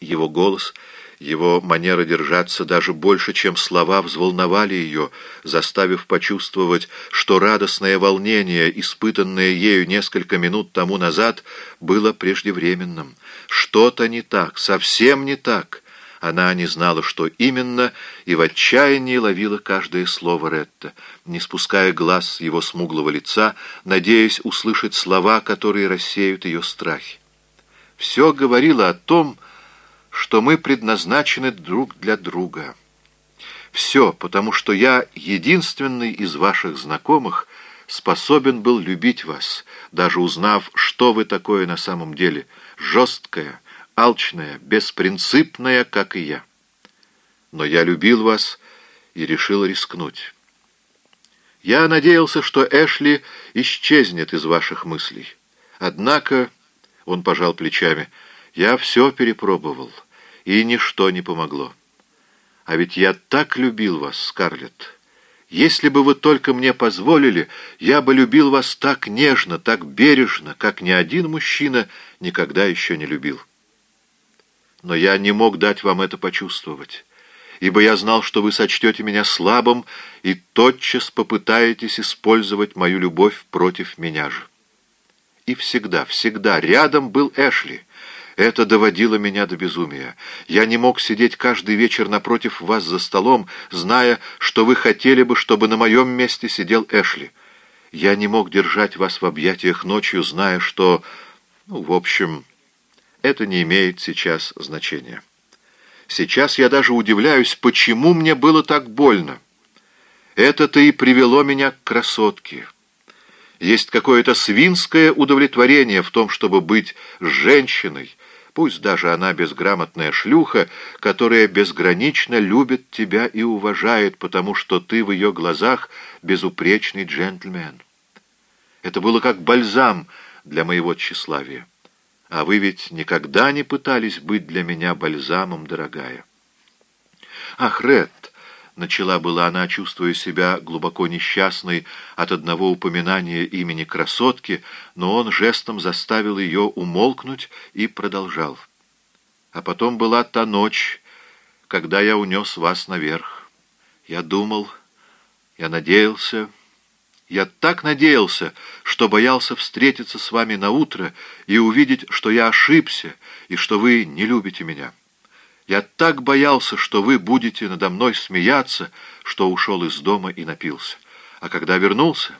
Его голос, его манера держаться даже больше, чем слова, взволновали ее, заставив почувствовать, что радостное волнение, испытанное ею несколько минут тому назад, было преждевременным. Что-то не так, совсем не так. Она не знала, что именно, и в отчаянии ловила каждое слово Ретта, не спуская глаз с его смуглого лица, надеясь услышать слова, которые рассеют ее страхи. Все говорило о том, что мы предназначены друг для друга. Все, потому что я единственный из ваших знакомых способен был любить вас, даже узнав, что вы такое на самом деле, жесткое, алчная, беспринципная, как и я. Но я любил вас и решил рискнуть. Я надеялся, что Эшли исчезнет из ваших мыслей. Однако, он пожал плечами, я все перепробовал, и ничто не помогло. А ведь я так любил вас, Скарлетт. Если бы вы только мне позволили, я бы любил вас так нежно, так бережно, как ни один мужчина никогда еще не любил но я не мог дать вам это почувствовать, ибо я знал, что вы сочтете меня слабым и тотчас попытаетесь использовать мою любовь против меня же. И всегда, всегда рядом был Эшли. Это доводило меня до безумия. Я не мог сидеть каждый вечер напротив вас за столом, зная, что вы хотели бы, чтобы на моем месте сидел Эшли. Я не мог держать вас в объятиях ночью, зная, что... Ну, в общем это не имеет сейчас значения. Сейчас я даже удивляюсь, почему мне было так больно. Это-то и привело меня к красотке. Есть какое-то свинское удовлетворение в том, чтобы быть женщиной, пусть даже она безграмотная шлюха, которая безгранично любит тебя и уважает, потому что ты в ее глазах безупречный джентльмен. Это было как бальзам для моего тщеславия. А вы ведь никогда не пытались быть для меня бальзамом, дорогая. Ах, Ред, начала была она, чувствуя себя глубоко несчастной от одного упоминания имени красотки, но он жестом заставил ее умолкнуть и продолжал. А потом была та ночь, когда я унес вас наверх. Я думал, я надеялся... Я так надеялся, что боялся встретиться с вами на утро и увидеть, что я ошибся и что вы не любите меня. Я так боялся, что вы будете надо мной смеяться, что ушел из дома и напился. А когда вернулся,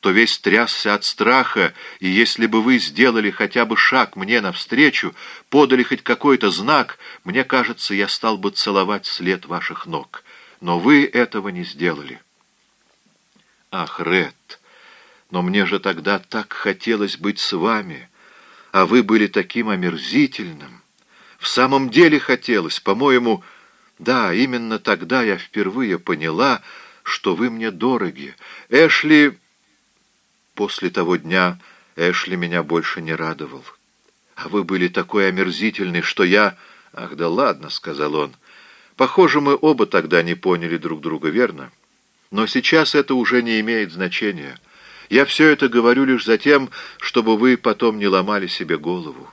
то весь трясся от страха, и если бы вы сделали хотя бы шаг мне навстречу, подали хоть какой-то знак, мне кажется, я стал бы целовать след ваших ног. Но вы этого не сделали». Ах, Ред, но мне же тогда так хотелось быть с вами, а вы были таким омерзительным. В самом деле хотелось, по-моему, да, именно тогда я впервые поняла, что вы мне дороги. Эшли... После того дня Эшли меня больше не радовал. А вы были такой омерзительный, что я... Ах, да ладно, — сказал он. Похоже, мы оба тогда не поняли друг друга, верно? — но сейчас это уже не имеет значения. Я все это говорю лишь за тем, чтобы вы потом не ломали себе голову.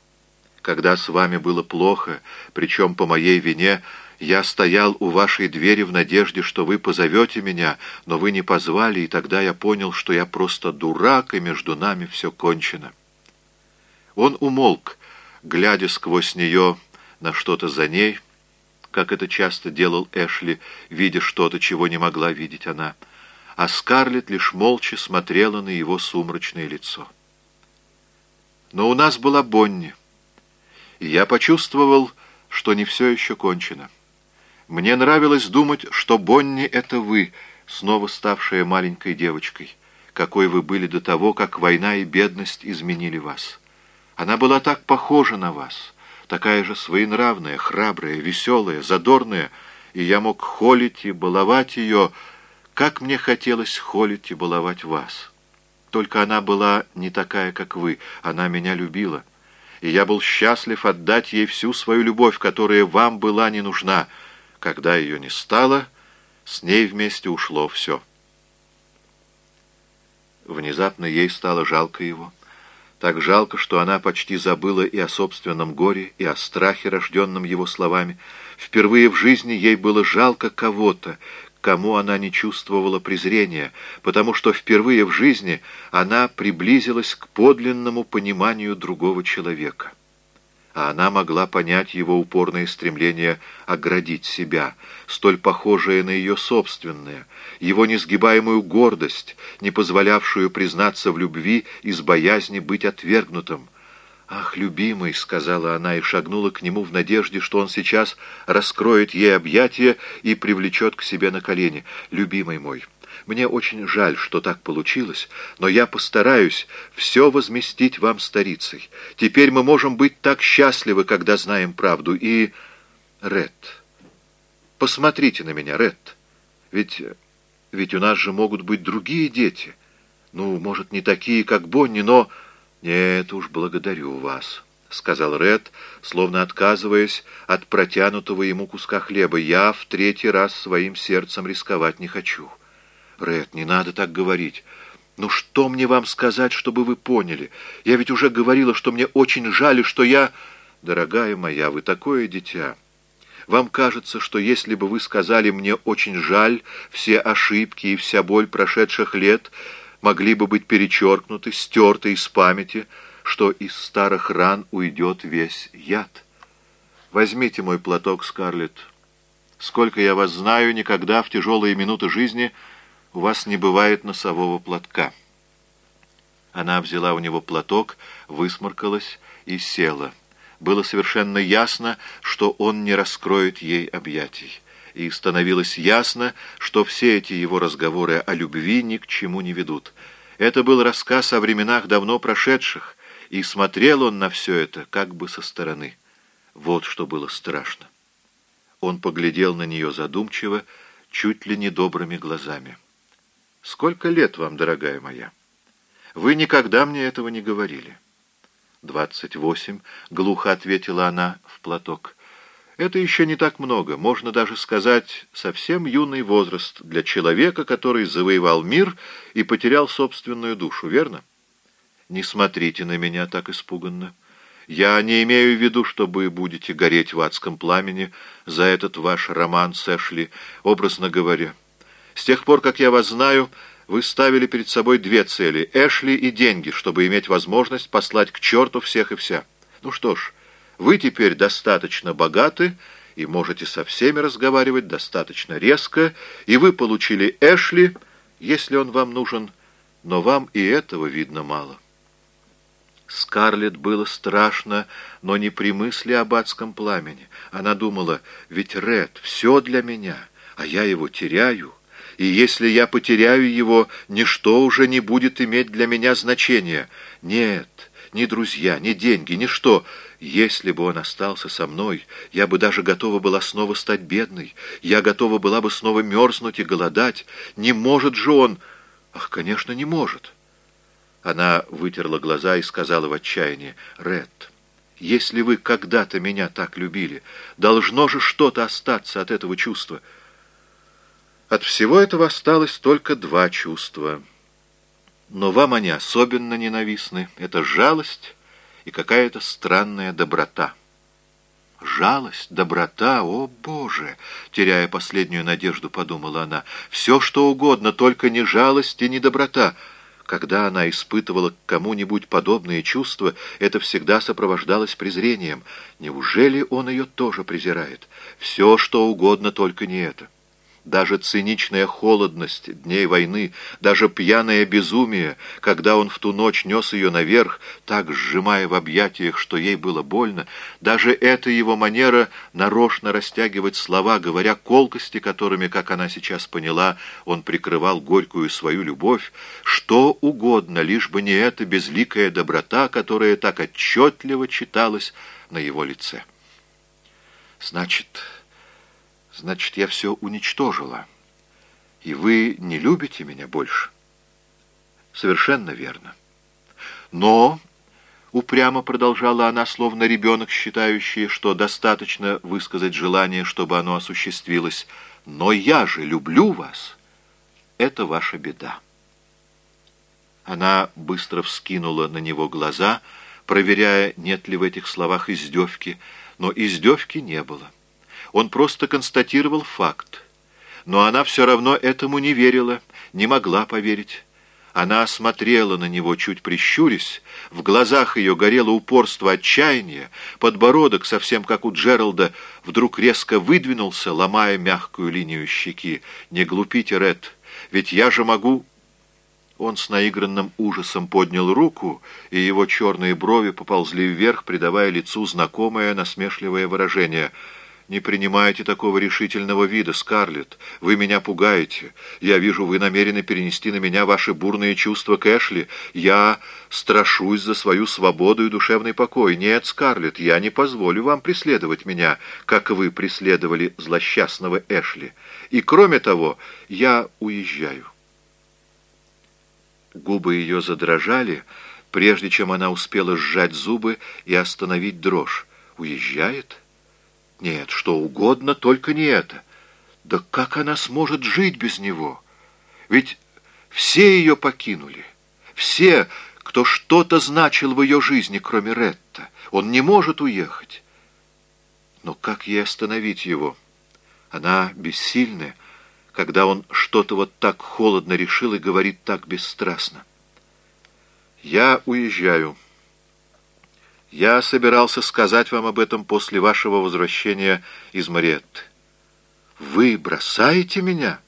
Когда с вами было плохо, причем по моей вине, я стоял у вашей двери в надежде, что вы позовете меня, но вы не позвали, и тогда я понял, что я просто дурак, и между нами все кончено. Он умолк, глядя сквозь нее на что-то за ней, как это часто делал Эшли, видя что-то, чего не могла видеть она. А Скарлетт лишь молча смотрела на его сумрачное лицо. Но у нас была Бонни, я почувствовал, что не все еще кончено. Мне нравилось думать, что Бонни — это вы, снова ставшая маленькой девочкой, какой вы были до того, как война и бедность изменили вас. Она была так похожа на вас — такая же своенравная, храбрая, веселая, задорная, и я мог холить и баловать ее, как мне хотелось холить и баловать вас. Только она была не такая, как вы, она меня любила, и я был счастлив отдать ей всю свою любовь, которая вам была не нужна. Когда ее не стало, с ней вместе ушло все. Внезапно ей стало жалко его. Так жалко, что она почти забыла и о собственном горе, и о страхе, рожденном его словами. Впервые в жизни ей было жалко кого-то, кому она не чувствовала презрения, потому что впервые в жизни она приблизилась к подлинному пониманию другого человека а она могла понять его упорное стремление оградить себя, столь похожее на ее собственное, его несгибаемую гордость, не позволявшую признаться в любви из боязни быть отвергнутым. «Ах, любимый!» — сказала она и шагнула к нему в надежде, что он сейчас раскроет ей объятия и привлечет к себе на колени. «Любимый мой!» Мне очень жаль, что так получилось, но я постараюсь все возместить вам старицей. Теперь мы можем быть так счастливы, когда знаем правду. И... Ред, посмотрите на меня, Ред. Ведь... ведь у нас же могут быть другие дети. Ну, может, не такие, как Бонни, но... Нет уж, благодарю вас». — сказал Ред, словно отказываясь от протянутого ему куска хлеба. «Я в третий раз своим сердцем рисковать не хочу». Ред, не надо так говорить. Ну что мне вам сказать, чтобы вы поняли? Я ведь уже говорила, что мне очень жаль, что я... Дорогая моя, вы такое дитя. Вам кажется, что если бы вы сказали мне «очень жаль», все ошибки и вся боль прошедших лет могли бы быть перечеркнуты, стерты из памяти, что из старых ран уйдет весь яд. Возьмите мой платок, Скарлетт. Сколько я вас знаю, никогда в тяжелые минуты жизни у вас не бывает носового платка». Она взяла у него платок, высморкалась и села. Было совершенно ясно, что он не раскроет ей объятий. И становилось ясно, что все эти его разговоры о любви ни к чему не ведут. Это был рассказ о временах давно прошедших, и смотрел он на все это как бы со стороны. Вот что было страшно. Он поглядел на нее задумчиво, чуть ли не добрыми глазами. Сколько лет вам, дорогая моя? Вы никогда мне этого не говорили. Двадцать восемь, глухо ответила она в платок. Это еще не так много, можно даже сказать, совсем юный возраст для человека, который завоевал мир и потерял собственную душу, верно? Не смотрите на меня так испуганно. Я не имею в виду, что вы будете гореть в адском пламени за этот ваш роман с Эшли, образно говоря. С тех пор, как я вас знаю, вы ставили перед собой две цели — Эшли и деньги, чтобы иметь возможность послать к черту всех и вся. Ну что ж, вы теперь достаточно богаты и можете со всеми разговаривать достаточно резко, и вы получили Эшли, если он вам нужен, но вам и этого видно мало. Скарлетт было страшно, но не при мысли об адском пламени. Она думала, ведь Ред, все для меня, а я его теряю и если я потеряю его, ничто уже не будет иметь для меня значения. Нет, ни друзья, ни деньги, ничто. Если бы он остался со мной, я бы даже готова была снова стать бедной. Я готова была бы снова мерзнуть и голодать. Не может же он... Ах, конечно, не может. Она вытерла глаза и сказала в отчаянии, «Ред, если вы когда-то меня так любили, должно же что-то остаться от этого чувства». От всего этого осталось только два чувства. Но вам они особенно ненавистны. Это жалость и какая-то странная доброта. Жалость, доброта, о Боже! Теряя последнюю надежду, подумала она. Все, что угодно, только не жалость и не доброта. Когда она испытывала к кому-нибудь подобные чувства, это всегда сопровождалось презрением. Неужели он ее тоже презирает? Все, что угодно, только не это. Даже циничная холодность дней войны, даже пьяное безумие, когда он в ту ночь нес ее наверх, так сжимая в объятиях, что ей было больно, даже эта его манера нарочно растягивать слова, говоря колкости, которыми, как она сейчас поняла, он прикрывал горькую свою любовь, что угодно, лишь бы не эта безликая доброта, которая так отчетливо читалась на его лице. «Значит...» Значит, я все уничтожила. И вы не любите меня больше? Совершенно верно. Но, упрямо продолжала она, словно ребенок, считающий, что достаточно высказать желание, чтобы оно осуществилось, но я же люблю вас. Это ваша беда. Она быстро вскинула на него глаза, проверяя, нет ли в этих словах издевки, но издевки не было. Он просто констатировал факт. Но она все равно этому не верила, не могла поверить. Она смотрела на него, чуть прищурясь, в глазах ее горело упорство отчаяния, подбородок, совсем как у Джералда, вдруг резко выдвинулся, ломая мягкую линию щеки. «Не глупите, Ред, ведь я же могу...» Он с наигранным ужасом поднял руку, и его черные брови поползли вверх, придавая лицу знакомое насмешливое выражение — «Не принимайте такого решительного вида, Скарлетт. Вы меня пугаете. Я вижу, вы намерены перенести на меня ваши бурные чувства к Эшли. Я страшусь за свою свободу и душевный покой. Нет, Скарлетт, я не позволю вам преследовать меня, как вы преследовали злосчастного Эшли. И кроме того, я уезжаю». Губы ее задрожали, прежде чем она успела сжать зубы и остановить дрожь. «Уезжает?» Нет, что угодно, только не это. Да как она сможет жить без него? Ведь все ее покинули. Все, кто что-то значил в ее жизни, кроме Ретта. Он не может уехать. Но как ей остановить его? Она бессильная, когда он что-то вот так холодно решил и говорит так бесстрастно. «Я уезжаю». Я собирался сказать вам об этом после вашего возвращения из Мариетты. Вы бросаете меня?»